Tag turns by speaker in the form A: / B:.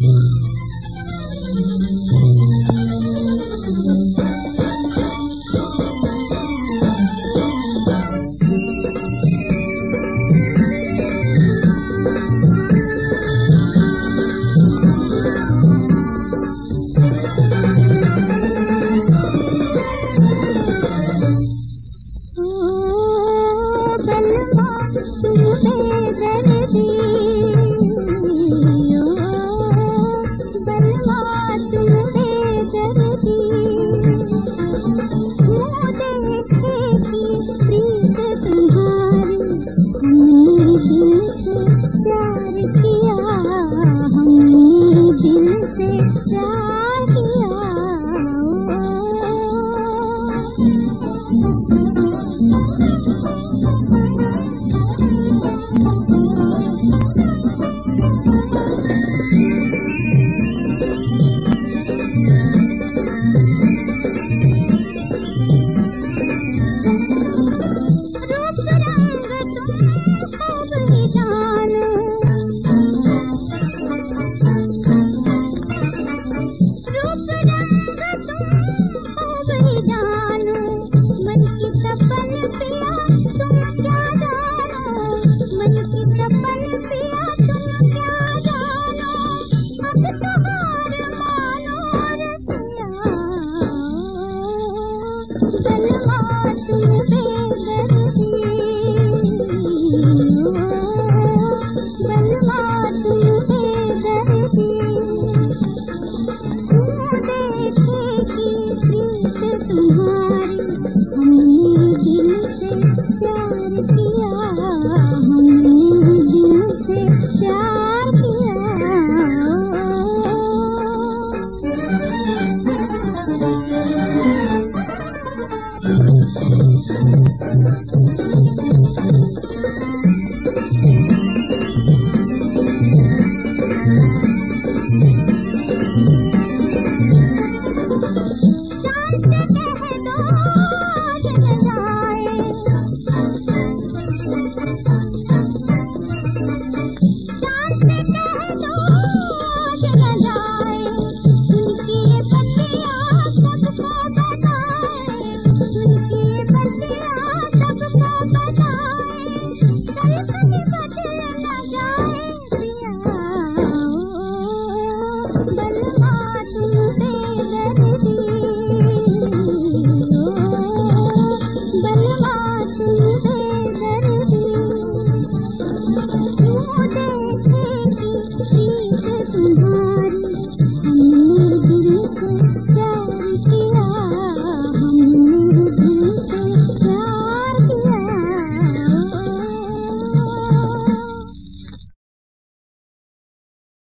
A: Mm. Daddy,